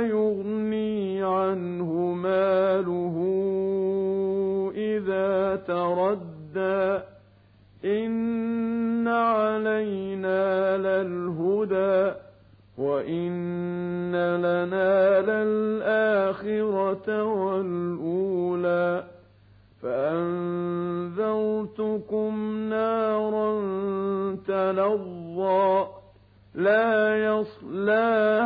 يغني عنه ماله إذا تردى إن علينا للهدى وإن لنا للآخرة والأولى فأنذرتكم نارا تلظى لا يصلاها